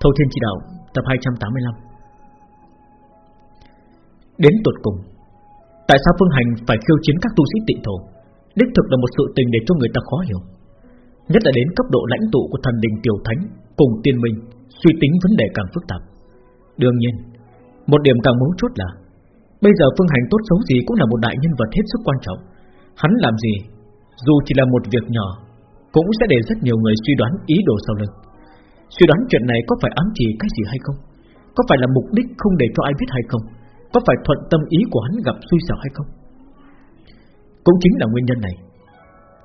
Thâu Thiên Chỉ Đạo, Tập 285 Đến tuột cùng, Tại sao Phương Hành phải khiêu chiến các tu sĩ tịnh thổ? Đích thực là một sự tình để cho người ta khó hiểu. Nhất là đến cấp độ lãnh tụ của thần đình tiểu thánh Cùng tiên minh, Suy tính vấn đề càng phức tạp. Đương nhiên, Một điểm càng mấu chốt là, Bây giờ Phương Hành tốt xấu gì cũng là một đại nhân vật hết sức quan trọng. Hắn làm gì, Dù chỉ là một việc nhỏ, Cũng sẽ để rất nhiều người suy đoán ý đồ sau lưng. Suy đoán chuyện này có phải ám chỉ cái gì hay không? Có phải là mục đích không để cho ai biết hay không? Có phải thuận tâm ý của hắn gặp xui xẻo hay không? Cũng chính là nguyên nhân này.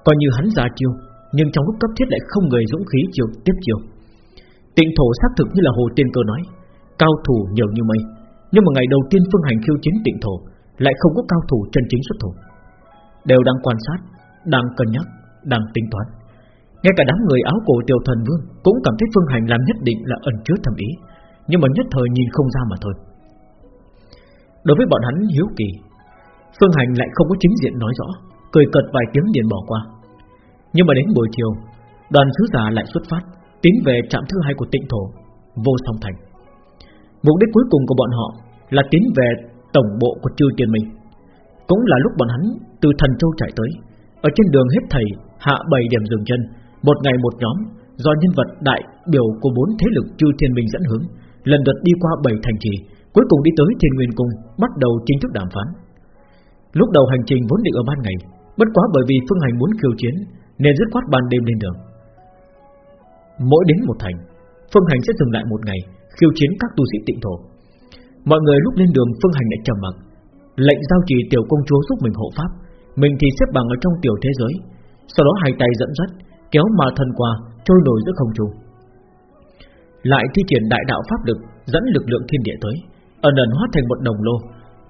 Coi như hắn ra chiêu, Nhưng trong lúc cấp thiết lại không người dũng khí chiêu tiếp chiêu. Tịnh thổ xác thực như là Hồ Tiên Cơ nói, Cao thủ nhiều như mây. Nhưng mà ngày đầu tiên phương hành khiêu chiến tịnh thổ, Lại không có cao thủ chân chính xuất thủ. Đều đang quan sát, Đang cân nhắc, Đang tính toán ngay cả đám người áo cổ tiểu thần vương Cũng cảm thấy Phương Hành làm nhất định là ẩn chứa thầm ý, Nhưng mà nhất thời nhìn không ra mà thôi. Đối với bọn hắn hiếu kỳ, Phương Hành lại không có chính diện nói rõ, Cười cợt vài tiếng liền bỏ qua. Nhưng mà đến buổi chiều, Đoàn sứ giả lại xuất phát, Tiến về trạm thứ hai của tịnh thổ, Vô song thành. Mục đích cuối cùng của bọn họ Là tiến về tổng bộ của chư tiền mình Cũng là lúc bọn hắn từ thần châu chạy tới, Ở trên đường hết thầy Hạ bảy điểm dừng chân một ngày một nhóm, Do nhân vật đại biểu của bốn thế lực chư thiên minh dẫn hướng, Lần lượt đi qua bảy thành trì, Cuối cùng đi tới thiên nguyên cung, Bắt đầu chính thức đàm phán. Lúc đầu hành trình vốn định ở ban ngày, Bất quá bởi vì phương hành muốn khiêu chiến, Nên dứt khoát ban đêm lên đường. Mỗi đến một thành, Phương hành sẽ dừng lại một ngày, Khiêu chiến các tu sĩ tịnh thổ. Mọi người lúc lên đường, Phương hành lại trầm mặc, Lệnh giao trì tiểu công chúa giúp mình hộ pháp, Mình thì xếp bằng ở trong tiểu thế giới, Sau đó hai tay dẫn dắt kéo ma thần qua trôi nổi giữa không trung. Lại thi triển đại đạo pháp lực dẫn lực lượng thiên địa tới, ẩn ẩn hóa thành một đồng lô,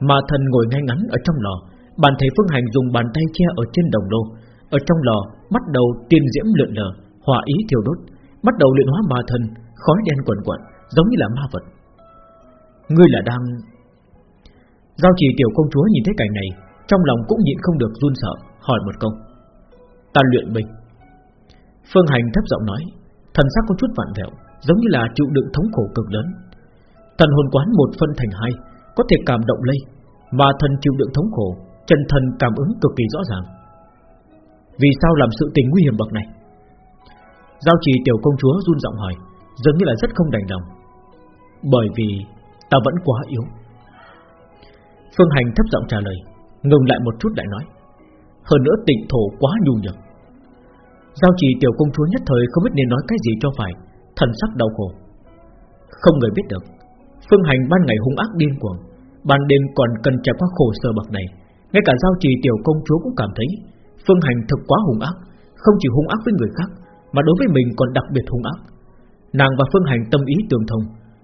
ma thần ngồi ngay ngắn ở trong lò, bàn thầy phương hành dùng bàn tay che ở trên đồng lô, ở trong lò bắt đầu tiên diễm lượn lờ, hỏa ý thiêu đốt, bắt đầu luyện hóa ma thần, khói đen quẩn quẩn, giống như là ma vật. Ngươi là đang Giao trì tiểu công chúa nhìn thấy cảnh này Trong lòng cũng nhịn không được run sợ Hỏi một câu Ta luyện bình Phương Hành thấp giọng nói, Thần sắc có chút vặn vẹo, Giống như là chịu đựng thống khổ cực lớn. Thần hồn quán một phân thành hai, Có thể cảm động lây, Mà thần chịu đựng thống khổ, Chân thần cảm ứng cực kỳ rõ ràng. Vì sao làm sự tình nguy hiểm bậc này? Giao trì tiểu công chúa run giọng hỏi Dường như là rất không đành lòng. Bởi vì ta vẫn quá yếu. Phương Hành thấp giọng trả lời, Ngừng lại một chút lại nói, Hơn nữa tịnh thổ quá nhu nhược. Giao trì tiểu công chúa nhất thời không biết nên nói cái gì cho phải, Thần sắc đau khổ. Không người biết được, Phương hành ban ngày hung ác điên cuồng, Ban đêm còn cần trải qua khổ sở bậc này. Ngay cả giao trì tiểu công chúa cũng cảm thấy Phương hành thực quá hung ác, Không chỉ hung ác với người khác, Mà đối với mình còn đặc biệt hung ác. Nàng và Phương hành tâm ý tương thông,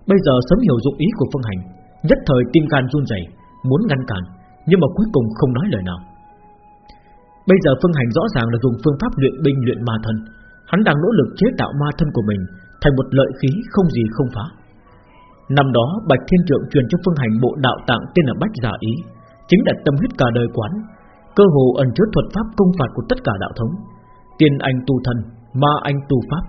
Bây giờ sớm hiểu dụng ý của Phương hành, Nhất thời tim gan run rẩy, Muốn ngăn cản, Nhưng mà cuối cùng không nói lời nào. Bây giờ Phương Hành rõ ràng là dùng phương pháp luyện binh luyện ma thân. Hắn đang nỗ lực chế tạo ma thân của mình Thành một lợi khí không gì không phá. Năm đó Bạch Thiên Trượng truyền cho Phương Hành bộ đạo tạng tên là Bách Giả Ý Chính là tâm huyết cả đời quán Cơ hồ ẩn chứa thuật pháp công phạt của tất cả đạo thống. Tiên anh tu thần, Ma anh tu pháp.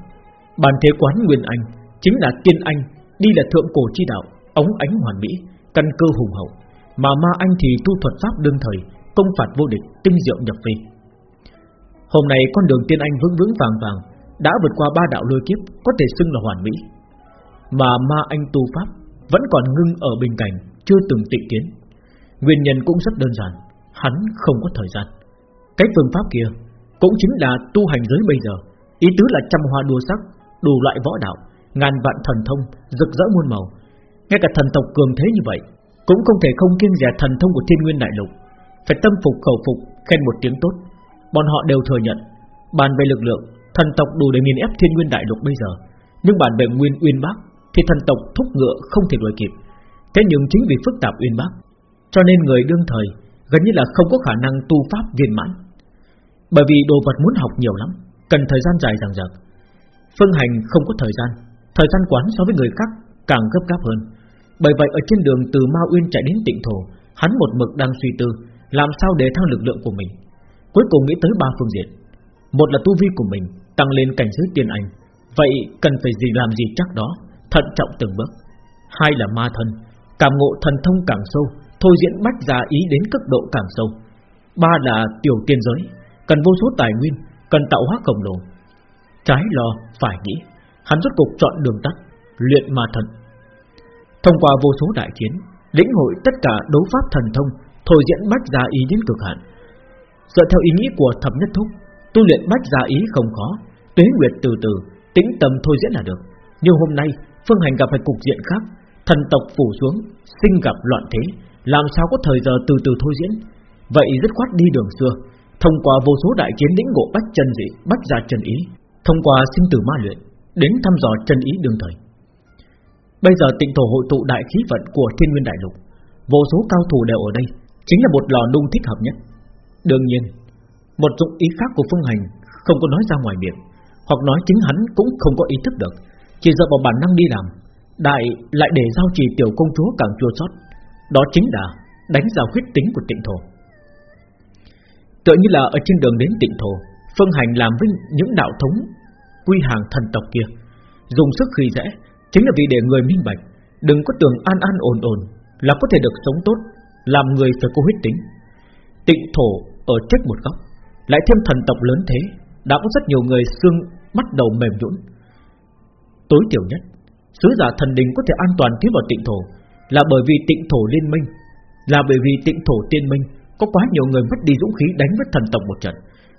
Bản thế quán Nguyên Anh Chính là tiên anh Đi là thượng cổ chi đạo Ống ánh hoàn mỹ Căn cơ hùng hậu. Mà ma anh thì tu thuật pháp đương thời công phạt vô địch, tinh diệu nhập vi. Hôm nay con đường tiên anh vững vững vàng vàng đã vượt qua ba đạo lôi kiếp, có thể xưng là hoàn mỹ. Mà ma anh tu pháp vẫn còn ngưng ở bình cảnh, chưa từng tịnh tiến. Nguyên nhân cũng rất đơn giản, hắn không có thời gian. Cái phương pháp kia cũng chính là tu hành giới bây giờ, ý tứ là trăm hoa đua sắc, đủ loại võ đạo, ngàn vạn thần thông, rực rỡ muôn màu. Ngay cả thần tộc cường thế như vậy, cũng không thể không kiêng dè thần thông của Thiên Nguyên Đại Lục, phải tâm phục khẩu phục khen một tiếng tốt Bọn họ đều thừa nhận, Bàn về lực lượng, Thần tộc đủ để nghiền ép thiên nguyên đại lục bây giờ. Nhưng bàn về nguyên uyên bác Thì thần tộc thúc ngựa không thể đuổi kịp. Thế nhưng chính vì phức tạp uyên bác, Cho nên người đương thời Gần như là không có khả năng tu pháp viên mãn. Bởi vì đồ vật muốn học nhiều lắm, Cần thời gian dài dằng dặc. Phương hành không có thời gian Thời gian quán so với người khác càng gấp gáp hơn. Bởi vậy ở trên đường từ Ma Uyên chạy đến tịnh thổ, Hắn một mực đang suy tư làm sao để thăng lực lượng của mình. Cuối cùng nghĩ tới ba phương diện Một là tu vi của mình Tăng lên cảnh giới tiên anh Vậy cần phải gì làm gì chắc đó thận trọng từng bước. Hai là ma thân, cảm ngộ thần thông càng sâu, thôi diễn bách ra ý đến cấp độ càng sâu. Ba là tiểu tiên giới, cần vô số tài nguyên, cần tạo hóa khổng lồ. Trái lo, phải nghĩ, hắn rốt cục chọn đường tắt, luyện ma thần. Thông qua vô số đại chiến, lĩnh hội tất cả đấu pháp thần thông, thôi diễn bách ra ý đến cực hạn. Dựa theo ý nghĩ của thập nhất thúc, tu luyện bách gia ý không khó, tuế nguyệt từ từ, tĩnh tâm thôi diễn là được. Nhưng hôm nay, Phương Hành gặp phải cục diện khác, thần tộc phủ xuống, sinh gặp loạn thế, làm sao có thời giờ từ từ thôi diễn? Vậy rất khoát đi đường xưa, thông qua vô số đại chiến lĩnh ngộ bách chân dị, bách gia chân ý, thông qua sinh tử ma luyện, đến thăm dò chân ý đương thời. Bây giờ tịnh thổ hội tụ đại khí vận của Thiên Nguyên Đại Lục, vô số cao thủ đều ở đây, chính là một lò nung thích hợp nhất. Đương nhiên, một dụng ý khác của Phương Hành không có nói ra ngoài miệng, hoặc nói chính hắn cũng không có ý thức được, chỉ dựa vào bản năng đi làm, đại lại để giao trì tiểu công chúa càng chua sót, đó chính là đánh vào huyết tính của tịnh thổ. Tựa như là ở trên đường đến tịnh thổ, Phương Hành làm với những đạo thống quy hàng thần tộc kia, dùng sức khi dễ, chính là vì để người minh bạch, đừng có tưởng an an ổn ổn là có thể được sống tốt, làm người phải có huyết tính. Tịnh thổ ở trước một góc, lại thêm thần tộc lớn thế, đã có rất nhiều người xương bắt đầu mềm nhũn. Tối thiểu nhất, sứ giả thần đình có thể an toàn tiến vào tịnh thổ, là bởi vì tịnh thổ liên minh, là bởi vì tịnh thổ tiên minh có quá nhiều người mất đi dũng khí đánh với thần tộc một trận,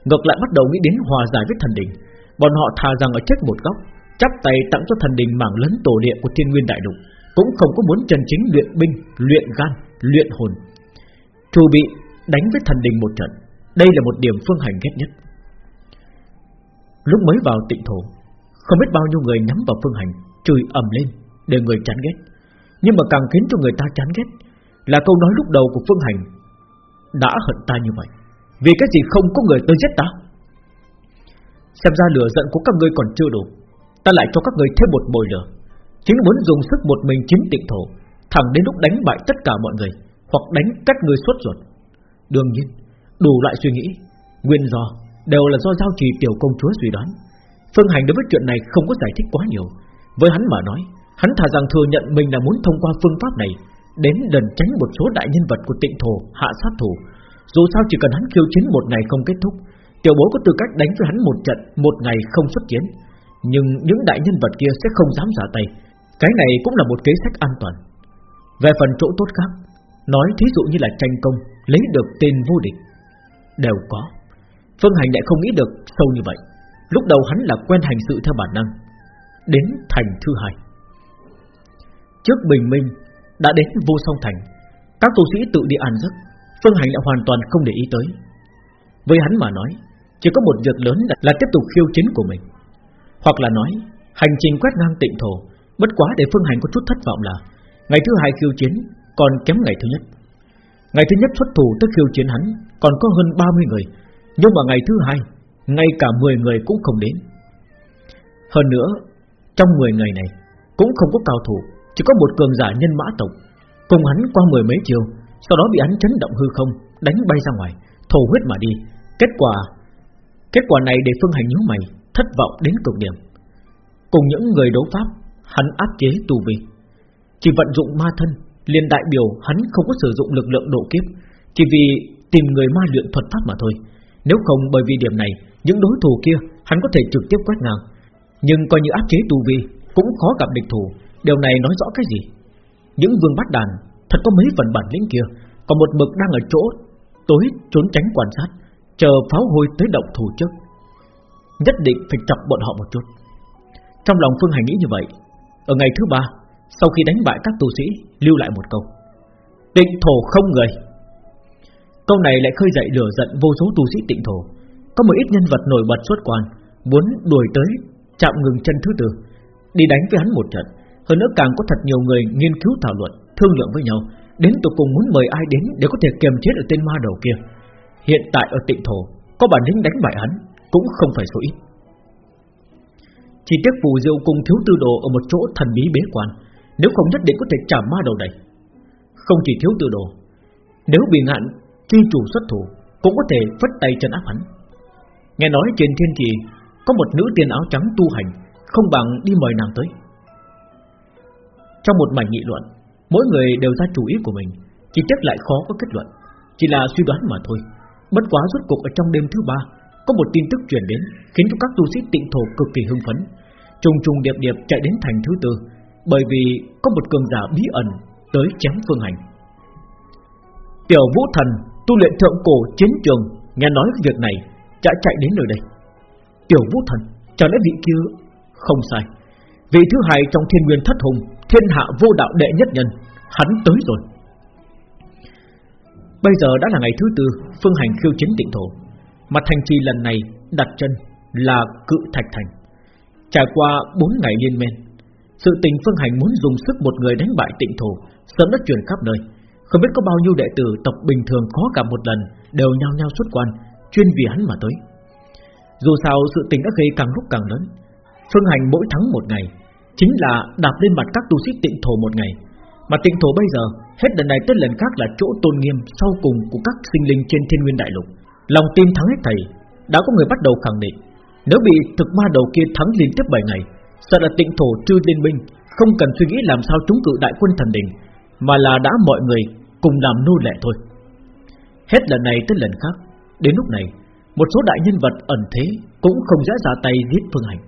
ngược lại bắt đầu nghĩ đến hòa giải với thần đình. Bọn họ thà rằng ở chết một góc, chắp tay tặng cho thần đình mảng lớn tổ địa của thiên nguyên đại lục, cũng không có muốn chân chính luyện binh, luyện gan, luyện hồn. Chu bị đánh với thần đình một trận, đây là một điểm phương hành ghét nhất. Lúc mới vào tịnh thổ, không biết bao nhiêu người nhắm vào phương hành, chửi ầm lên, để người chán ghét. Nhưng mà càng khiến cho người ta chán ghét Là câu nói lúc đầu của Phương Hành Đã hận ta như vậy. Vì cái gì không có người tới giết ta? Xem ra lửa giận của các ngươi còn chưa đủ. Ta lại cho các ngươi thêm một mồi lửa. Chính muốn dùng sức một mình chiếm tịnh thổ Thẳng đến lúc đánh bại tất cả mọi người Hoặc đánh các ngươi xuất ruột. Đương nhiên, Đủ loại suy nghĩ, Nguyên do đều là do giao trì tiểu công chúa suy đoán. Phương Hành đối với chuyện này không có giải thích quá nhiều. Với hắn mà nói, Hắn thà rằng thừa nhận mình là muốn thông qua phương pháp này Đến đần tránh một số đại nhân vật của tịnh thổ, Hạ sát thủ. Dù sao chỉ cần hắn khiêu chiến một ngày không kết thúc, Tiểu bố có tư cách đánh với hắn một trận, Một ngày không xuất chiến. Nhưng những đại nhân vật kia sẽ không dám giả tay. Cái này cũng là một kế sách an toàn. Về phần chỗ tốt khác Nói thí dụ như là tranh công Lấy được tên vô địch. Đều có. Phương Hành lại không nghĩ được sâu như vậy. Lúc đầu hắn là quen hành sự theo bản năng Đến thành thứ hai. Trước bình minh Đã đến vô song thành. Các tu sĩ tự đi ăn giấc Phương Hành lại hoàn toàn không để ý tới. Với hắn mà nói Chỉ có một việc lớn là, là tiếp tục khiêu chiến của mình. Hoặc là nói Hành trình quét ngang tịnh thổ Bất quá để Phương Hành có chút thất vọng là Ngày thứ hai khiêu chiến còn kém ngày thứ nhất. Ngày thứ nhất xuất thủ tới khiêu chiến hắn, Còn có hơn 30 người, Nhưng mà ngày thứ hai, Ngay cả 10 người cũng không đến. Hơn nữa, Trong 10 người này, Cũng không có cao thủ, chỉ có một cường giả nhân mã tộc. Cùng hắn qua mười mấy chiều, Sau đó bị hắn chấn động hư không, Đánh bay ra ngoài, Thổ huyết mà đi. Kết quả Kết quả này để phương hành nhíu mày, Thất vọng đến cực điểm. Cùng những người đấu pháp, Hắn áp chế tù vi. Chỉ vận dụng ma thân liền đại biểu hắn không có sử dụng lực lượng độ kiếp, Chỉ vì tìm người ma luyện thuật pháp mà thôi. Nếu không, bởi vì điểm này, Những đối thủ kia, hắn có thể trực tiếp quét ngang. Nhưng coi như áp chế tu vi, Cũng khó gặp địch thủ. Điều này nói rõ cái gì? Những vương bát đàn, Thật có mấy phần bản lĩnh kia, Còn một mực đang ở chỗ Tối trốn tránh quan sát, Chờ pháo hôi tới động thủ trước. Nhất định phải chọc bọn họ một chút. Trong lòng Phương Hành nghĩ như vậy, Ở ngày thứ ba sau khi đánh bại các tu sĩ, Lưu lại một câu. Tịnh thổ không người. Câu này lại khơi dậy lửa giận vô số tu sĩ tịnh thổ. Có một ít nhân vật nổi bật xuất quan, Muốn đuổi tới, Chạm ngừng chân thứ tư, Đi đánh với hắn một trận. Hơn nữa càng có thật nhiều người nghiên cứu thảo luận, Thương lượng với nhau, Đến tụi cùng muốn mời ai đến để có thể kiềm chết ở tên ma đầu kia. Hiện tại ở tịnh thổ, Có bản lĩnh đánh bại hắn, Cũng không phải số ít. Chỉ tiếc phù diêu cùng thiếu tư đồ Ở một chỗ thần bí bế quan nếu không nhất định có thể trả ma đầu này. Không chỉ thiếu tư đồ, Nếu bị ngạn, chi chủ xuất thủ Cũng có thể phất tay chân áp hắn. Nghe nói trên thiên trì Có một nữ tiên áo trắng tu hành, Không bằng đi mời nàng tới. Trong một mảnh nghị luận, Mỗi người đều ra chủ ý của mình, Chỉ tiếc lại khó có kết luận, Chỉ là suy đoán mà thôi. Bất quá rốt cuộc ở trong đêm thứ ba, Có một tin tức truyền đến, Khiến cho các tu sĩ tịnh thổ cực kỳ hưng phấn, Trùng trùng điệp điệp chạy đến thành thứ tư. Bởi vì có một cường giả bí ẩn Tới chém phương hành. Tiểu vũ thần, Tu luyện thượng cổ chiến trường, Nghe nói việc này đã chạy đến nơi đây. Tiểu vũ thần Chẳng lẽ vị kia Không sai? Vị thứ hai trong thiên nguyên thất hùng, Thiên hạ vô đạo đệ nhất nhân, Hắn tới rồi. Bây giờ đã là ngày thứ tư, Phương hành khiêu chiến tịnh thổ Mặt thành trì lần này đặt chân Là cự thạch thành. Trải qua 4 ngày liên men sự tình Phương Hành muốn dùng sức một người đánh bại tịnh thổ, Sớm đã truyền khắp nơi. Không biết có bao nhiêu đệ tử tộc bình thường khó cả một lần, Đều nhao nhao xuất quan, Chuyên vì hắn mà tới. Dù sao, sự tình đã gây càng lúc càng lớn. Phương Hành mỗi thắng một ngày, Chính là đạp lên mặt các tu sĩ tịnh thổ một ngày. Mà tịnh thổ bây giờ, Hết lần này tới lần khác là chỗ tôn nghiêm Sau cùng của các sinh linh trên thiên nguyên đại lục. Lòng tin thắng hết thầy, Đã có người bắt đầu khẳng định. Nếu bị thực ma đầu kia thắng liên tiếp 7 ngày Sợ là tịnh thổ trư liên minh, Không cần suy nghĩ làm sao chống cự đại quân thần đình Mà là đã mọi người cùng làm nô lệ thôi. Hết lần này tới lần khác, Đến lúc này, Một số đại nhân vật ẩn thế Cũng không dễ ra tay giết Phương Hành.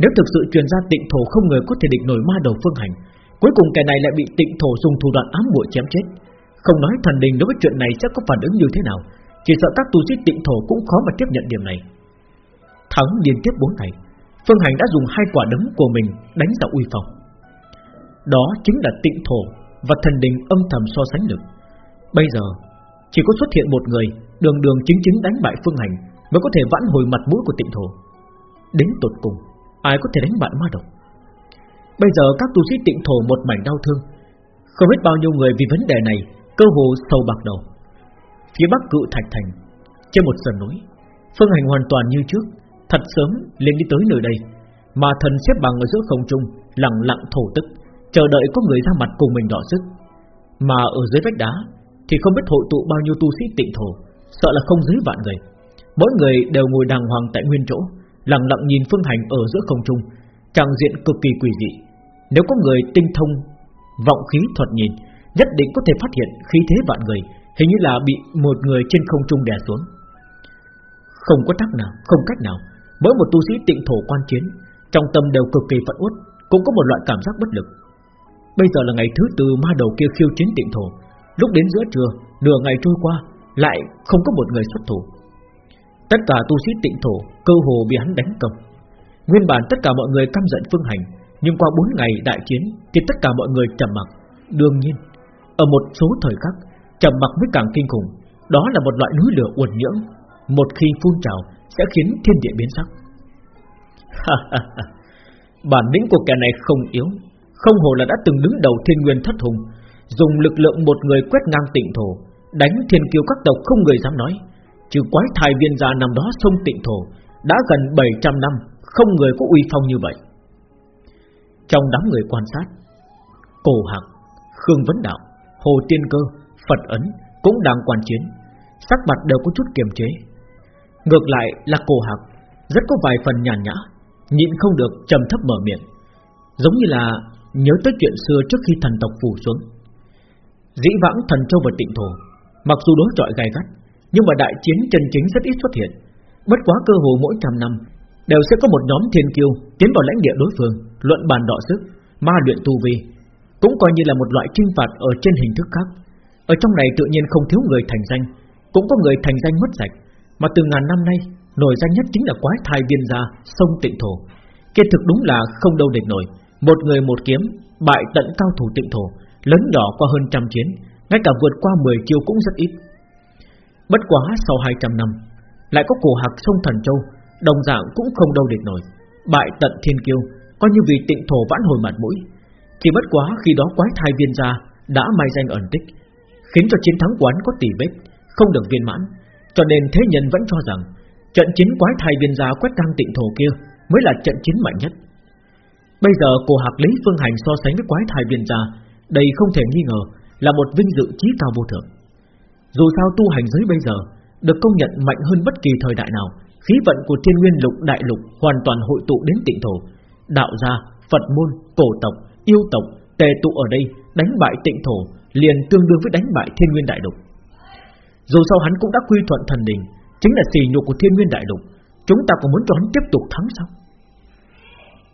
Nếu thực sự truyền ra tịnh thổ không người có thể địch nổi ma đầu Phương Hành, Cuối cùng kẻ này lại bị tịnh thổ dùng thủ đoạn ám muội chém chết. Không nói thần đình đối với chuyện này sẽ có phản ứng như thế nào, Chỉ sợ các tu sĩ tịnh thổ cũng khó mà tiếp nhận điểm này. Thắng liên tiếp 4 ngày Phương Hành đã dùng hai quả đấm của mình đánh ra uy phong. Đó chính là tịnh thổ Và thần đình âm thầm so sánh được. Bây giờ, Chỉ có xuất hiện một người, Đường đường chính chính đánh bại Phương Hành Mới có thể vãn hồi mặt mũi của tịnh thổ. Đến tột cùng, Ai có thể đánh bại ma độc? Bây giờ các tu sĩ tịnh thổ một mảnh đau thương. Không biết bao nhiêu người vì vấn đề này Cơ hồ sầu bạc đầu. Phía bắc cự thạch thành, Trên một sườn núi, Phương hành hoàn toàn như trước Thật sớm liền đi tới nơi đây. Mà thần xếp bằng ở giữa không trung, Lặng lặng thổ tức, Chờ đợi có người ra mặt cùng mình đỏ sức. Mà ở dưới vách đá Thì không biết hội tụ bao nhiêu tu sĩ tịnh thổ, Sợ là không dưới vạn người. Mỗi người đều ngồi đàng hoàng tại nguyên chỗ, Lặng lặng nhìn phương hành ở giữa không trung Trang diện cực kỳ quỷ dị. Nếu có người tinh thông Vọng khí thuật nhìn, Nhất định có thể phát hiện khí thế vạn người, Hình như là bị một người trên không trung đè xuống. Không có tác nào, Không cách nào Mỗi một tu sĩ tịnh thổ quan chiến, Trong tâm đều cực kỳ phẫn uất, Cũng có một loại cảm giác bất lực. Bây giờ là ngày thứ tư ma đầu kia khiêu chiến tịnh thổ. Lúc đến giữa trưa, Nửa ngày trôi qua, Lại không có một người xuất thủ. Tất cả tu sĩ tịnh thổ Cơ hồ bị hắn đánh công Nguyên bản tất cả mọi người căm giận phương hành, Nhưng qua 4 ngày đại chiến Thì tất cả mọi người trầm mặc. Đương nhiên, Ở một số thời khắc, Trầm mặc mới càng kinh khủng. Đó là một loại núi lửa uẩn nhưỡng. Một khi phun trào sẽ khiến thiên địa biến sắc. Bản lĩnh của kẻ này không yếu, Không hồ là đã từng đứng đầu thiên nguyên thất hùng, Dùng lực lượng một người quét ngang tịnh thổ, Đánh thiên kiêu các tộc không người dám nói. Trừ quái thai viên gia nằm đó sông tịnh thổ, Đã gần 700 năm, Không người có uy phong như vậy. Trong đám người quan sát, Cổ Hạc, Khương Vấn Đạo, Hồ Tiên Cơ, Phật Ấn Cũng đang quan chiến, Sắc mặt đều có chút kiềm chế. Ngược lại là cổ hạc, Rất có vài phần nhàn nhã, Nhịn không được trầm thấp mở miệng, Giống như là nhớ tới chuyện xưa trước khi thần tộc phủ xuống. Dĩ vãng thần châu và tịnh thổ, Mặc dù đối chọi gai gắt, Nhưng mà đại chiến chân chính rất ít xuất hiện. Bất quá cơ hồ mỗi trăm năm, Đều sẽ có một nhóm thiên kiêu Tiến vào lãnh địa đối phương, Luận bàn đọ sức, Ma luyện tu vi, Cũng coi như là một loại trinh phạt ở trên hình thức khác. Ở trong này tự nhiên không thiếu người thành danh, Cũng có người thành danh mất sạch mà từ ngàn năm nay, Nổi danh nhất chính là quái thai viên gia Sông tịnh thổ. Kết thực đúng là không đâu địch nổi. Một người một kiếm, Bại tận cao thủ tịnh thổ, Lớn nhỏ qua hơn trăm chiến, Ngay cả vượt qua 10 chiêu cũng rất ít. Bất quá sau 200 năm, Lại có cổ hạc sông Thần Châu, Đồng dạng cũng không đâu địch nổi, Bại tận thiên kiêu, Coi như vì tịnh thổ vãn hồi mặt mũi. Chỉ bất quá khi đó quái thai viên gia Đã mai danh ẩn tích, Khiến cho chiến thắng quán có tỷ vết, Không được viên mãn cho nên thế nhân vẫn cho rằng Trận chiến quái thai biên gia quét ngang tịnh thổ kia Mới là trận chiến mạnh nhất. Bây giờ cổ hạc lý phương hành so sánh với quái thai biên gia Đây không thể nghi ngờ Là một vinh dự trí cao vô thượng. Dù sao tu hành giới bây giờ Được công nhận mạnh hơn bất kỳ thời đại nào Khí vận của thiên nguyên lục đại lục Hoàn toàn hội tụ đến tịnh thổ. Đạo gia, Phật môn, cổ tộc, yêu tộc Tề tụ ở đây đánh bại tịnh thổ Liền tương đương với đánh bại thiên nguyên đại lục. Dù sao hắn cũng đã quy thuận thần đình Chính là xì nhục của thiên nguyên đại lục. Chúng ta còn muốn cho hắn tiếp tục thắng sao?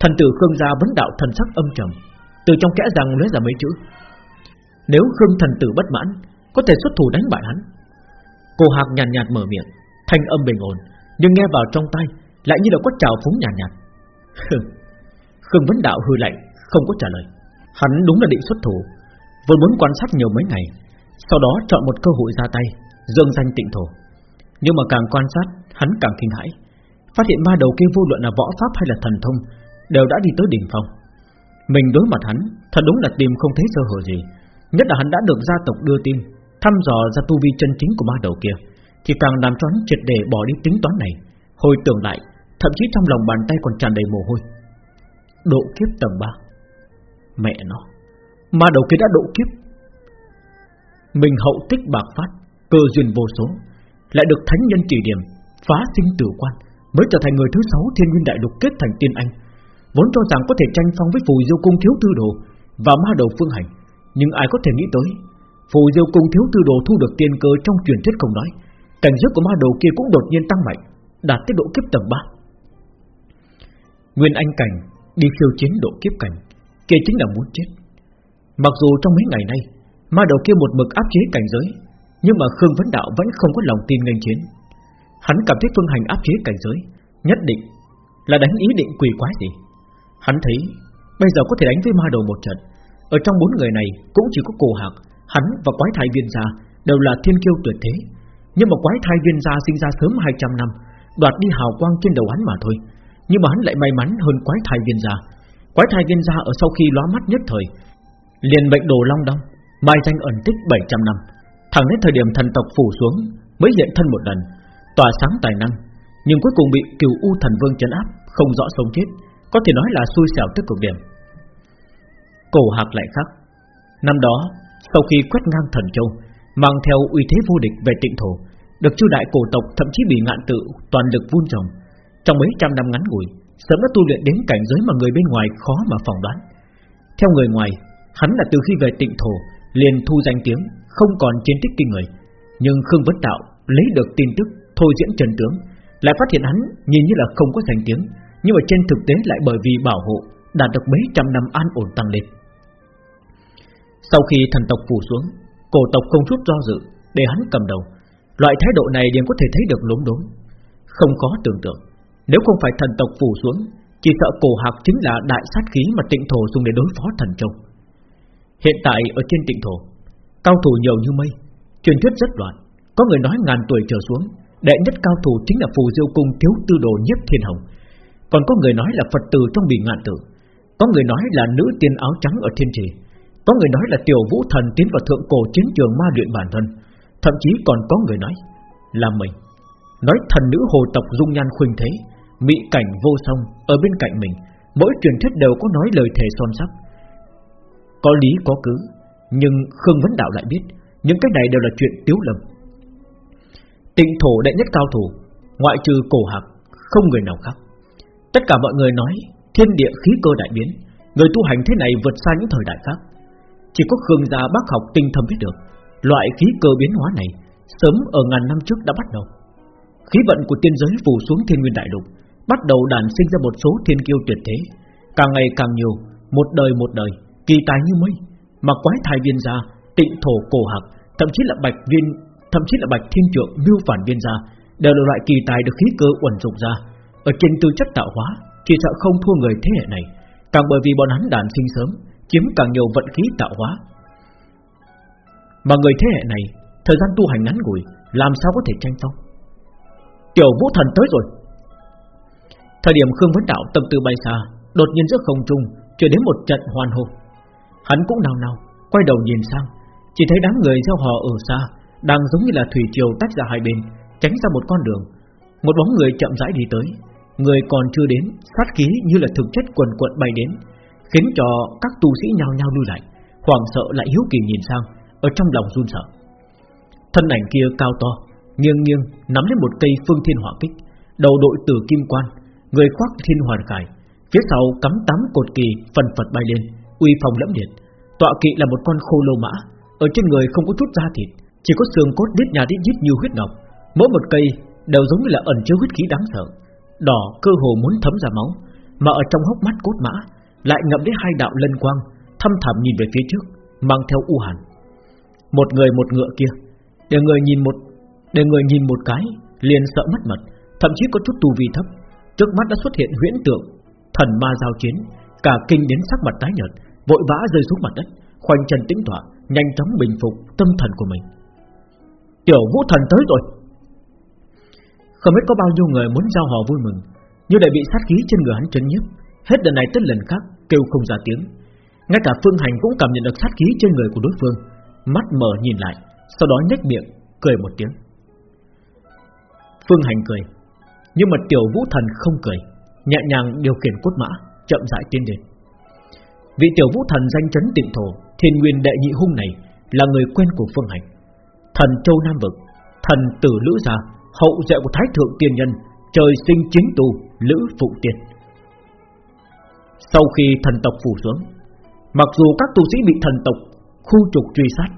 Thần tử Khương gia vấn đạo thần sắc âm trầm Từ trong kẽ răng lóe ra mấy chữ. Nếu Khương thần tử bất mãn Có thể xuất thủ đánh bại hắn. Cô Hạc nhàn nhạt, nhạt mở miệng Thanh âm bình ổn Nhưng nghe vào trong tay Lại như là có trào phúng nhàn nhạt, nhạt. Khương vấn đạo hư lạnh Không có trả lời. Hắn đúng là định xuất thủ Vốn muốn quan sát nhiều mấy ngày Sau đó chọn một cơ hội ra tay. Dương danh tịnh thổ. Nhưng mà càng quan sát, Hắn càng kinh hãi. Phát hiện ma đầu kia vô luận là võ pháp hay là thần thông, Đều đã đi tới đỉnh phong. Mình đối mặt hắn, Thật đúng là tìm không thấy sơ hở gì. Nhất là hắn đã được gia tộc đưa tin, Thăm dò ra tu vi chân chính của ma đầu kia, Thì càng làm cho hắn triệt để bỏ đi tính toán này. Hồi tưởng lại, Thậm chí trong lòng bàn tay còn tràn đầy mồ hôi. Độ kiếp tầng 3 Mẹ nó, Ma đầu kia đã độ kiếp. Mình hậu tích bạc phát. Cơ duyên vô số, Lại được thánh nhân chỉ điểm, Phá sinh tử quan, Mới trở thành người thứ sáu thiên nguyên đại lục kết thành tiên anh. Vốn cho rằng có thể tranh phong với phù diêu cung thiếu tư đồ Và ma đầu phương hành, Nhưng ai có thể nghĩ tới, Phù diêu cung thiếu tư đồ thu được tiên cơ trong truyền thuyết không nói, Cảnh giới của ma đầu kia cũng đột nhiên tăng mạnh, Đạt tới độ kiếp tầng 3 Nguyên anh cảnh Đi khiêu chiến độ kiếp cảnh, Kia chính là muốn chết. Mặc dù trong mấy ngày nay, Ma đầu kia một mực áp chế cảnh giới nhưng mà Khương Vấn Đạo vẫn không có lòng tin nghênh chiến. Hắn cảm thấy phương hành áp chế cảnh giới, Nhất định là đánh ý định quỷ quái gì. Hắn thấy Bây giờ có thể đánh với ma đầu một trận. Ở trong bốn người này cũng chỉ có cổ hạc, Hắn và quái thai viên gia Đều là thiên kiêu tuyệt thế. Nhưng mà quái thai viên gia sinh ra sớm 200 năm, Đoạt đi hào quang trên đầu hắn mà thôi. Nhưng mà hắn lại may mắn hơn quái thai viên gia. Quái thai viên gia ở sau khi lóa mắt nhất thời, Liền bệnh đồ long đong, Mai danh ẩn tích 700 năm. Thẳng đến thời điểm thần tộc phủ xuống, Mới hiện thân một lần. Tỏa sáng tài năng, Nhưng cuối cùng bị cửu u thần vương chấn áp, Không rõ sống chết, Có thể nói là xui xẻo tới cực điểm. Cổ hạc lại khác. Năm đó, sau khi quét ngang thần châu, Mang theo uy thế vô địch về tịnh thổ, Được chư đại cổ tộc thậm chí bị ngạn tự Toàn lực vun trồng. Trong mấy trăm năm ngắn ngủi, Sớm đã tu luyện đến cảnh giới mà người bên ngoài khó mà phỏng đoán. Theo người ngoài, Hắn là từ khi về tịnh thổ, liền thu danh tiếng. Không còn chiến tích kinh người. Nhưng Khương Vấn Đạo lấy được tin tức Thôi diễn trần tướng Lại phát hiện hắn nhìn như là không có danh tiếng Nhưng mà trên thực tế lại bởi vì bảo hộ Đạt được mấy trăm năm an ổn tăng lên. Sau khi thần tộc phủ xuống Cổ tộc không chút do dự Để hắn cầm đầu. Loại thái độ này liền có thể thấy được lúng đốm, Không khó tưởng tượng Nếu không phải thần tộc phủ xuống Chỉ sợ cổ hạc chính là đại sát khí Mà tịnh thổ dùng để đối phó thần châu. Hiện tại ở trên tịnh thổ Cao thủ nhiều như mây, Truyền thuyết rất loạn, Có người nói ngàn tuổi trở xuống, Đệ nhất cao thủ chính là phù diêu cung thiếu tư đồ nhất thiên hồng. Còn có người nói là Phật tử trong bì ngạn tử, Có người nói là nữ tiên áo trắng ở thiên trì, Có người nói là tiểu vũ thần tiến vào thượng cổ chiến trường ma luyện bản thân, Thậm chí còn có người nói Là mình. Nói thần nữ hồ tộc dung nhan khuynh thế, mỹ cảnh vô song ở bên cạnh mình, Mỗi truyền thuyết đều có nói lời thề son sắc. Có lý có cứ nhưng Khương Vấn Đạo lại biết Những cái này đều là chuyện tiếu lầm Tịnh thổ đệ nhất cao thủ Ngoại trừ cổ hạc Không người nào khác. Tất cả mọi người nói Thiên địa khí cơ đại biến Người tu hành thế này vượt xa những thời đại khác. Chỉ có Khương gia bác học tinh thâm biết được Loại khí cơ biến hóa này Sớm ở ngàn năm trước đã bắt đầu. Khí vận của tiên giới phủ xuống thiên nguyên đại lục Bắt đầu đàn sinh ra một số thiên kiêu tuyệt thế Càng ngày càng nhiều Một đời một đời kỳ tài như mây, mà quái thai viên gia, tịnh thổ cổ hạc, thậm chí là bạch viên, thậm chí là bạch thiên trượng, mưu phản viên gia, đều là loại kỳ tài được khí cơ uẩn dục ra, ở trên tư chất tạo hóa, chỉ sợ không thua người thế hệ này, càng bởi vì bọn hắn đàn sinh sớm, chiếm càng nhiều vận khí tạo hóa. Mà người thế hệ này, thời gian tu hành ngắn ngủi, làm sao có thể tranh phong? Tiểu vũ thần tới rồi. Thời điểm Khương Vấn Đạo tâm tư bay xa, đột nhiên giữa không trung chuyển đến một trận hoan hô. Hắn cũng nào nào Quay đầu nhìn sang. Chỉ thấy đám người gieo hò ở xa, Đang giống như là thủy triều tách ra hai bên, Tránh ra một con đường. Một bóng người chậm rãi đi tới. Người còn chưa đến, Sát khí như là thực chất quần quận bay đến, Khiến cho các tu sĩ nhao nhao lui lại. Hoàng sợ lại hiếu kỳ nhìn sang, Ở trong lòng run sợ. Thân ảnh kia cao to, Nghiêng nghiêng, nắm lấy một cây phương thiên hỏa kích. Đầu đội tử kim quan, Người khoác thiên hoàn khải, Phía sau cắm tám cột kỳ phần phật bay lên uy phong lẫm liệt, Tọa kỵ là một con khô lô mã Ở trên người không có chút da thịt Chỉ có xương cốt đít nhà đít nhít như huyết ngọc. Mỗi một cây đều giống như là ẩn chứa huyết khí đáng sợ. Đỏ cơ hồ muốn thấm ra máu Mà ở trong hốc mắt cốt mã Lại ngậm đến hai đạo lân quang Thâm thẳm nhìn về phía trước Mang theo u hàn. Một người một ngựa kia Để người nhìn một để người nhìn một cái liền sợ mất mật Thậm chí có chút tu vi thấp. Trước mắt đã xuất hiện huyễn tượng Thần ma giao chiến Cả kinh đến sắc mặt tái nhợt. Vội vã rơi xuống mặt đất, Khoanh chân tĩnh tọa, Nhanh chóng bình phục tâm thần của mình. Tiểu vũ thần tới rồi. Không biết có bao nhiêu người muốn giao hò vui mừng như lại bị sát khí trên người hắn chấn nhiếp Hết lần này tới lần khác, kêu không ra tiếng. Ngay cả Phương Hành cũng cảm nhận được sát khí trên người của đối phương, Mắt mở nhìn lại, Sau đó nhếch miệng, cười một tiếng. Phương Hành cười, Nhưng mà tiểu vũ thần không cười, Nhẹ nhàng điều khiển cốt mã, Chậm rãi tiến đến. Vị tiểu vũ thần danh chấn tịnh thổ, Thiên nguyên đệ nhị hung này, Là người quen của Phương Hành. Thần Châu Nam Vực, Thần Tử Lữ Gia, Hậu duệ của Thái Thượng Tiên Nhân, Trời sinh chính tu Lữ Phụng Tiên. Sau khi thần tộc phủ xuống, Mặc dù các tu sĩ bị thần tộc Khu trục truy sát,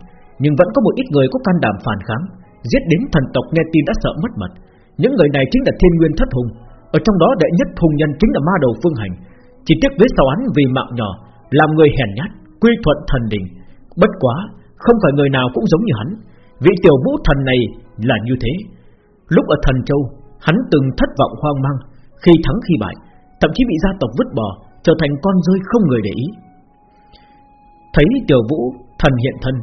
Nhưng vẫn có một ít người có can đảm phản kháng, Giết đến thần tộc nghe tin đã sợ mất mật những người này chính là thiên nguyên thất hùng, Ở trong đó đệ nhất hùng nhân chính là ma đầu phương hành, Chỉ tiếc với sau án vì mạng nhỏ làm người hèn nhát Quy thuận thần đình. Bất quá không phải người nào cũng giống như hắn. Vị tiểu vũ thần này là như thế. Lúc ở thần châu Hắn từng thất vọng hoang mang Khi thắng khi bại Thậm chí bị gia tộc vứt bỏ Trở thành con rơi không người để ý. Thấy tiểu vũ thần hiện thân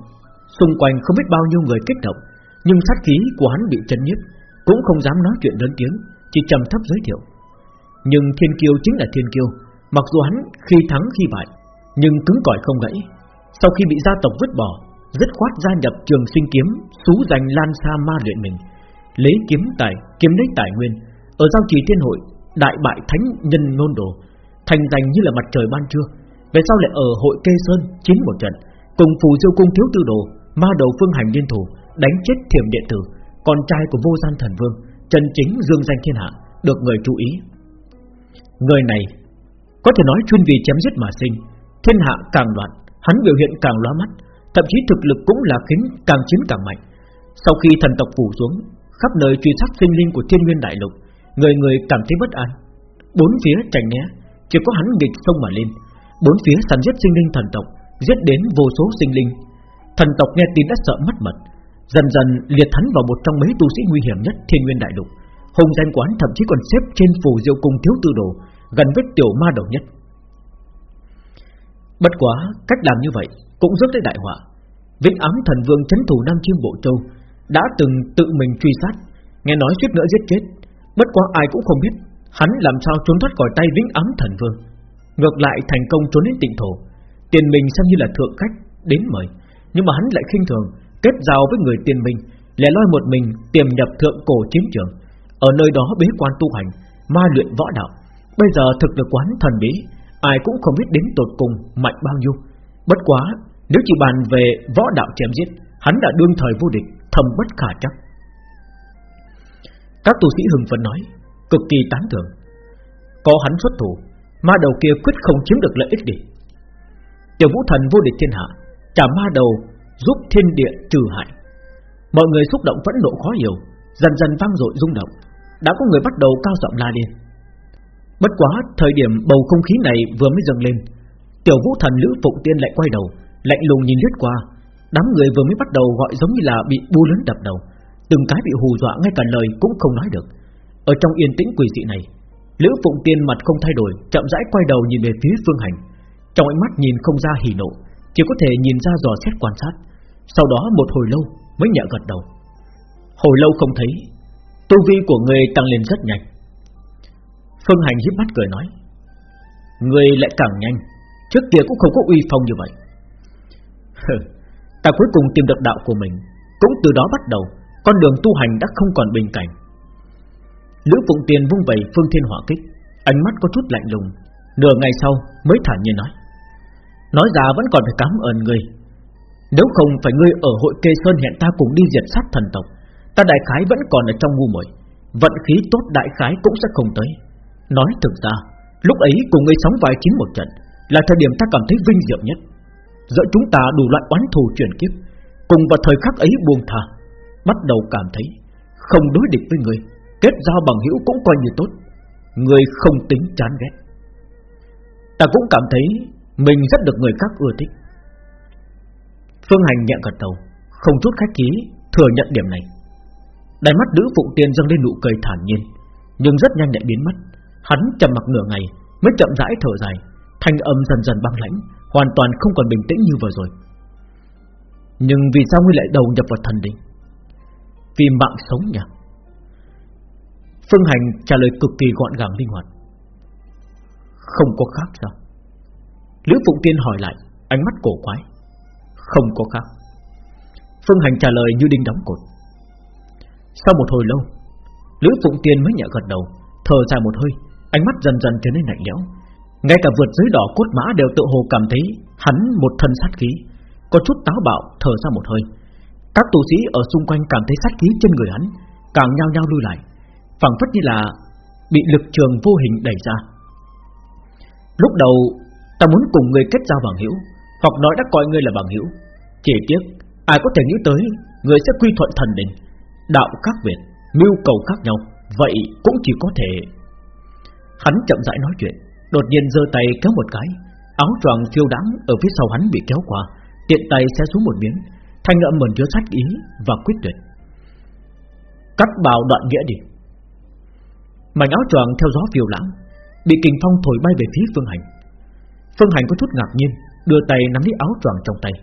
Xung quanh không biết bao nhiêu người kích động Nhưng sát khí của hắn bị chấn nhiếp cũng không dám nói chuyện lớn tiếng, chỉ trầm thấp giới thiệu. Nhưng Thiên Kiêu chính là Thiên Kiêu, mặc dù hắn khi thắng khi bại, nhưng cứng cỏi không gãy. Sau khi bị gia tộc vứt bỏ, dứt khoát gia nhập trường sinh kiếm, xú giành lan xa ma luyện mình, lấy kiếm tài, kiếm lấy tài nguyên, ở giao trì thiên hội, đại bại thánh nhân nôn đồ, thành danh như là mặt trời ban trưa. Về sau lại ở hội kê sơn chiến một trận, cùng phù diêu cung thiếu tư đồ, ma đầu phương hành liên thủ, đánh chết thiểm điện tử, con trai của vô gian thần vương Chân chính dương danh thiên hạ Được người chú ý Người này Có thể nói chuyên vì chém giết mà sinh Thiên hạ càng loạn, Hắn biểu hiện càng lóa mắt, Thậm chí thực lực cũng là khiến càng chiến càng mạnh. Sau khi thần tộc phủ xuống, Khắp nơi truy sát sinh linh của thiên nguyên đại lục, Người người cảm thấy bất an. Bốn phía tránh né, Chỉ có hắn nghịch sông mà lên. Bốn phía săn giết sinh linh thần tộc, Giết đến vô số sinh linh. Thần tộc nghe tin đã sợ mất mật, Dần dần liệt hắn vào một trong mấy tu sĩ nguy hiểm nhất thiên nguyên đại lục. Hùng danh quán thậm chí còn xếp trên phù diêu cung thiếu tư đồ, Gần với tiểu ma đầu nhất. Bất quá cách làm như vậy Cũng rất tới đại họa. Vĩnh ám thần vương chấn thủ Nam Chiêm Bộ Châu Đã từng tự mình truy sát Nghe nói suýt nữa giết chết. Bất quá ai cũng không biết Hắn làm sao trốn thoát khỏi tay vĩnh ám thần vương. Ngược lại thành công trốn đến tịnh thổ Tiền mình xem như là thượng khách Đến mời. Nhưng mà hắn lại khinh thường kết giao với người tiền minh, lẻ loi một mình tiềm nhập thượng cổ chiến trường, ở nơi đó bế quan tu hành, ma luyện võ đạo. Bây giờ thực lực quán thần bí, ai cũng không biết đến tột cùng mạnh bao nhiêu. Bất quá, nếu chỉ bàn về võ đạo chém giết, hắn đã đương thời vô địch, thầm bất khả chắc. Các tu sĩ hưng phấn nói, cực kỳ tán thưởng. Có hắn xuất thủ, ma đầu kia quyết không chiếm được lợi ích gì. Tiểu vũ thần vô địch thiên hạ, trả ma đầu giúp thiên địa trừ hại. Mọi người xúc động phẫn nộ khó hiểu, dần dần vang dội rung động, đã có người bắt đầu cao giọng la lên. Bất quá, thời điểm bầu không khí này vừa mới dâng lên, tiểu vũ thần lữ phụng tiên lại quay đầu, lạnh lùng nhìn lướt qua, đám người vừa mới bắt đầu gọi giống như là bị bu lớn đập đầu, từng cái bị hù dọa ngay cả lời cũng không nói được. Ở trong yên tĩnh quỷ dị này, lữ phụng tiên mặt không thay đổi, chậm rãi quay đầu nhìn về phía phương hành, trong ánh mắt nhìn không ra hỉ nộ, chỉ có thể nhìn ra dò xét quan sát. Sau đó một hồi lâu mới nhẹ gật đầu. Hồi lâu không thấy Tu vi của người tăng lên rất nhanh. Phương Hành hiếp mắt cười nói, Người lại càng nhanh, Trước kia cũng không có uy phong như vậy. Ta cuối cùng tìm được đạo của mình, Cũng từ đó bắt đầu, Con đường tu hành đã không còn bình cảnh. Lữ Phụng Tiền vung vẩy phương thiên hỏa kích, Ánh mắt có chút lạnh lùng, Nửa ngày sau mới thản nhiên nói Nói ra vẫn còn phải cảm ơn người nếu không phải ngươi ở hội kê sơn hẹn ta cùng đi diệt sát thần tộc, Ta đại khái vẫn còn ở trong ngu muội, Vận khí tốt đại khái cũng sẽ không tới. Nói thực ra, Lúc ấy cùng ngươi sóng vài chín một trận, Là thời điểm ta cảm thấy vinh diệu nhất. Giữa chúng ta đủ loại oán thù chuyển kiếp, Cùng vào thời khắc ấy buông thả Bắt đầu cảm thấy Không đối địch với người Kết giao bằng hữu cũng coi như tốt. Người không tính chán ghét. Ta cũng cảm thấy Mình rất được người khác ưa thích. Phương Hành nhẹ gật đầu, Không chút khách khí, Thừa nhận điểm này. Đáy mắt nữ phụ tiên dâng lên nụ cười thản nhiên, Nhưng rất nhanh lại biến mất. Hắn trầm mặc nửa ngày, Mới chậm rãi thở dài, Thanh âm dần dần băng lãnh, Hoàn toàn không còn bình tĩnh như vừa rồi. Nhưng vì sao ngươi lại đầu nhập vào thần đình Vì mạng sống nhỉ? Phương Hành trả lời cực kỳ gọn gàng linh hoạt. Không có khác sao? Lữ Phụng Tiên hỏi lại, Ánh mắt cổ quái. Không có khác. Phương Hành trả lời như đinh đóng cột. Sau một hồi lâu, Lữ Phụng Tiên mới nhẹ gật đầu, Thở dài một hơi. Ánh mắt dần dần trở nên lạnh lẽo. Ngay cả vượt dưới đỏ cốt mã đều tự hồ cảm thấy Hắn một thân sát khí. Có chút táo bạo thở ra một hơi. Các tù sĩ ở xung quanh cảm thấy sát khí trên người hắn Càng nhao nhao lui lại phảng phất như là Bị lực trường vô hình đẩy ra. Lúc đầu Ta muốn cùng người kết giao bằng hữu Hoặc nói đã coi ngươi là bằng hữu. Chỉ tiếc ai có thể nghĩ tới Người sẽ quy thuận thần đình Đạo khác biệt, mưu cầu khác nhau Vậy cũng chỉ có thể Hắn chậm rãi nói chuyện, Đột nhiên giơ tay kéo một cái. Áo choàng phiêu đáng ở phía sau hắn bị kéo qua, Tiện tay xé xuống một miếng, Thanh âm mẩn chứa sát ý và quyết tuyệt. Cắt bào đoạn nghĩa đi. Mảnh áo choàng theo gió phiêu lãng Bị kình phong thổi bay về phía Phương Hành. Phương Hành có chút ngạc nhiên, Đưa tay nắm lấy áo choàng trong tay.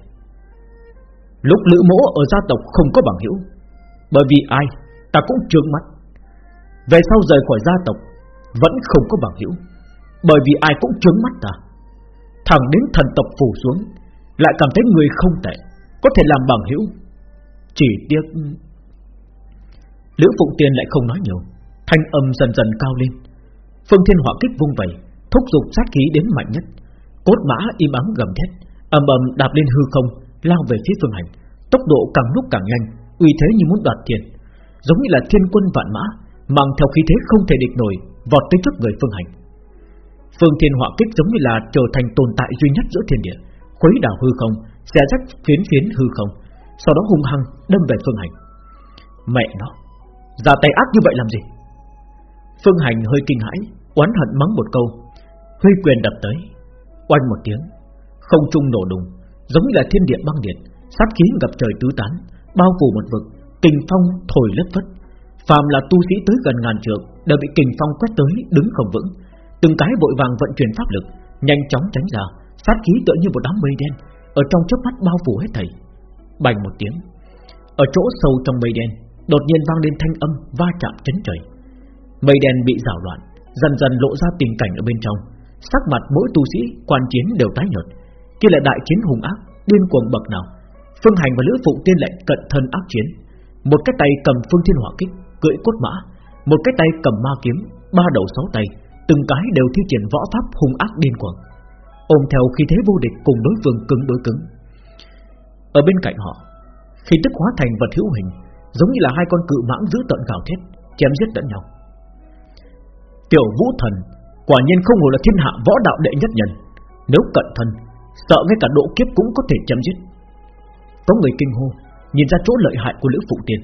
Lúc lữ mỗ ở gia tộc không có bằng hữu, Bởi vì ai, Ta cũng trướng mắt. Về sau rời khỏi gia tộc vẫn không có bằng hữu. Bởi vì ai cũng trướng mắt ta. Thẳng đến thần tộc phủ xuống, Lại cảm thấy người không tệ, Có thể làm bằng hữu. Chỉ tiếc Lữ Phụng Tiên lại không nói nhiều. Thanh âm dần dần cao lên. Phương Thiên Hỏa kích vung vẩy, Thúc giục sát khí đến mạnh nhất. Cốt mã im ắng gầm thét, ầm ầm đạp lên hư không, lao về phía Phương Hành. Tốc độ càng lúc càng nhanh, uy thế như muốn đoạt tiền Giống như là thiên quân vạn mã, Mang theo khí thế không thể địch nổi Vọt tới trước người Phương Hành Phương Thiên Họa Kích giống như là trở thành tồn tại duy nhất giữa thiên địa, khuấy đảo hư không, xé rách phiến phiến hư không, sau đó hung hăng đâm về Phương Hành. Mẹ nó, ra tay ác như vậy làm gì? Phương Hành hơi kinh hãi, oán hận mắng một câu, huy quyền đập tới, oanh một tiếng, không trung nổ đùng, giống như là thiên địa băng điện, sát khí ngập trời tứ tán, bao phủ một vực, kình phong thổi lất phất. Phàm là tu sĩ tới gần ngàn trượng đều bị kình phong quét tới đứng không vững, Từng cái vội vàng vận chuyển pháp lực Nhanh chóng tránh ra Sát khí tựa như một đám mây đen Ở trong chớp mắt bao phủ hết thảy. Bành một tiếng Ở chỗ sâu trong mây đen Đột nhiên vang lên thanh âm va chạm chấn trời. Mây đen bị rào loạn Dần dần lộ ra tình cảnh ở bên trong. Sắc mặt mỗi tu sĩ quan chiến đều tái nhợt. Kia là đại chiến hùng ác Điên cuồng bậc nào. Phương Hành và Lữ Phụng tiên lệnh cận thân ác chiến. Một cái tay cầm phương thiên hỏa kích Cưỡi cốt mã, Một cái tay cầm ma kiếm, Ba đầu sáu tay, Từng cái đều thi triển võ pháp hung ác điên cuồng. Ôm theo khí thế vô địch cùng đối phương cứng đối cứng. Ở bên cạnh họ, Khi tức hóa thành vật hữu hình, Giống như là hai con cự mãng giữ tận gào thét, Chém giết lẫn nhau. Tiểu vũ thần, Quả nhiên không ngờ là thiên hạ võ đạo đệ nhất nhân. Nếu cận thân, Sợ ngay cả độ kiếp cũng có thể chém giết. Có người kinh hô, Nhìn ra chỗ lợi hại của Lữ Phụ Tiên.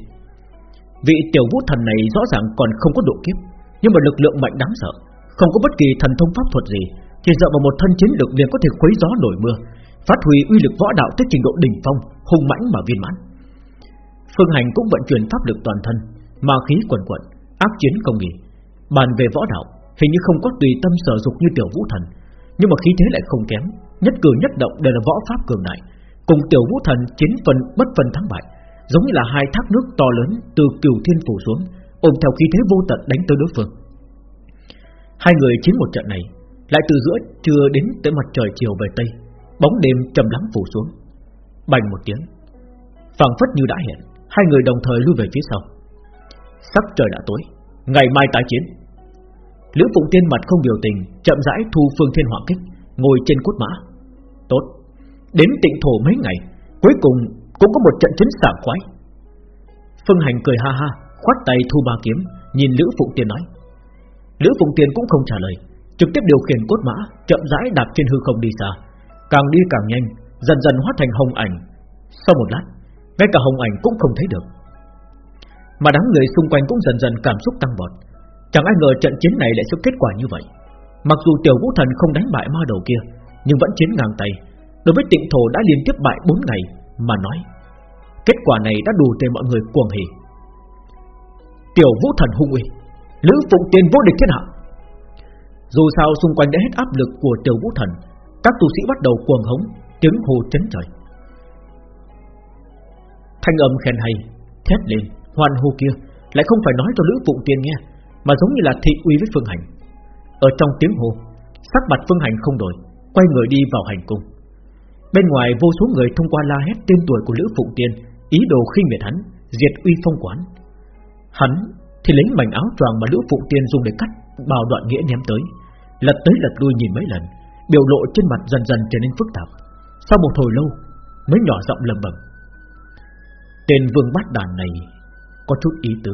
Vị tiểu vũ thần này rõ ràng còn không có độ kiếp, Nhưng mà lực lượng mạnh đáng sợ, không có bất kỳ thần thông pháp thuật gì, Chỉ dựa vào một thân chiến lực liền có thể khuấy gió nổi mưa, Phát huy uy lực võ đạo tới trình độ đỉnh phong Hùng mãnh mà viên mãn. Phương Hành cũng vận chuyển pháp lực toàn thân, Ma khí quần quận, Ác chiến không nghỉ, Bàn về võ đạo, Hình như không có tùy tâm sở dục như tiểu vũ thần, Nhưng mà khí thế lại không kém, Nhất cử nhất động đều là võ pháp cường đại, Cùng tiểu vũ thần chiến phần bất phần thắng bại. Giống như là hai thác nước to lớn Từ cửu thiên phủ xuống, Ôm theo khí thế vô tận đánh tới đối phương. Hai người chiến một trận này, Lại từ giữa trưa đến tới mặt trời chiều về Tây, Bóng đêm trầm lắng phủ xuống. Bành một tiếng phẳng phất như đã hiện Hai người đồng thời lui về phía sau. Sắp trời đã tối, Ngày mai tái chiến. Lữ Phụng Tiên mặt không biểu tình, Chậm rãi thu phương thiên hỏa kích, Ngồi trên cốt mã. Tốt, Đến tịnh thổ mấy ngày, Cuối cùng cũng có một trận chiến sảng khoái. Phương Hành cười ha ha, Khoát tay thu ba kiếm, Nhìn Lữ Phụng Tiên nói. Lữ Phụng Tiên cũng không trả lời, Trực tiếp điều khiển cốt mã, Chậm rãi đạp trên hư không đi xa. Càng đi càng nhanh, Dần dần hóa thành hồng ảnh. Sau một lát, Ngay cả hồng ảnh cũng không thấy được. Mà đám người xung quanh cũng dần dần cảm xúc tăng vọt. Chẳng ai ngờ trận chiến này lại có kết quả như vậy. Mặc dù tiểu vũ thần không đánh bại ma đầu kia, Nhưng vẫn chiến ngang tay. Đối với tịnh thổ đã liên tiếp bại 4 ngày, Mà nói Kết quả này đã đủ để mọi người cuồng hỉ. Tiểu vũ thần hung uy Lữ phụng tiên vô địch thiên hạ. Dù sao xung quanh đã hết áp lực của tiểu vũ thần Các tu sĩ bắt đầu cuồng hống Tiếng hô chấn trời. Thanh âm khen hay Thét lên, hoan hô kia Lại không phải nói cho Lữ Phụng Tiên nghe Mà giống như là thị uy với Phương Hành. Ở trong tiếng hô Sắc mặt Phương Hành không đổi Quay người đi vào hành cung. Bên ngoài vô số người thông qua la hét tên tuổi của Lữ Phụng Tiên Ý đồ khinh miệt hắn Diệt uy phong quán. Hắn thì lấy mảnh áo choàng mà Lữ Phụng Tiên dùng để cắt bào đoạn nghĩa ném tới. Lật tới lật lui nhìn mấy lần, Biểu lộ trên mặt dần dần trở nên phức tạp. Sau một hồi lâu, Mới nhỏ giọng lầm bầm Tên vương bát đàn này Có chút ý tứ.